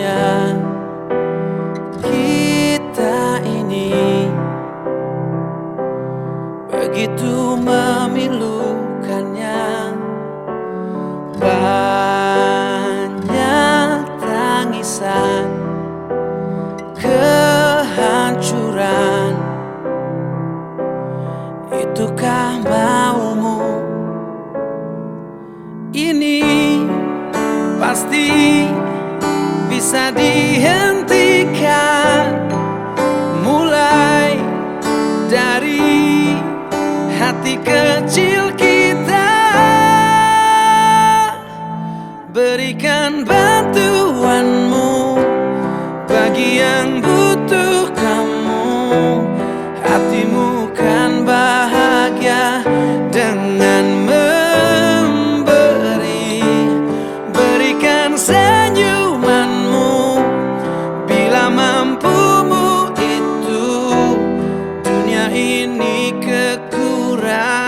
hanya kita ini begitu memilukannya. Banyak tangisan kehancuran. Itukah maumu? Ini pasti bisa dihentikan Mulai dari hati kecil kita. Berikan bantuanmu bagi yang butuh kamu. ini kekurangan.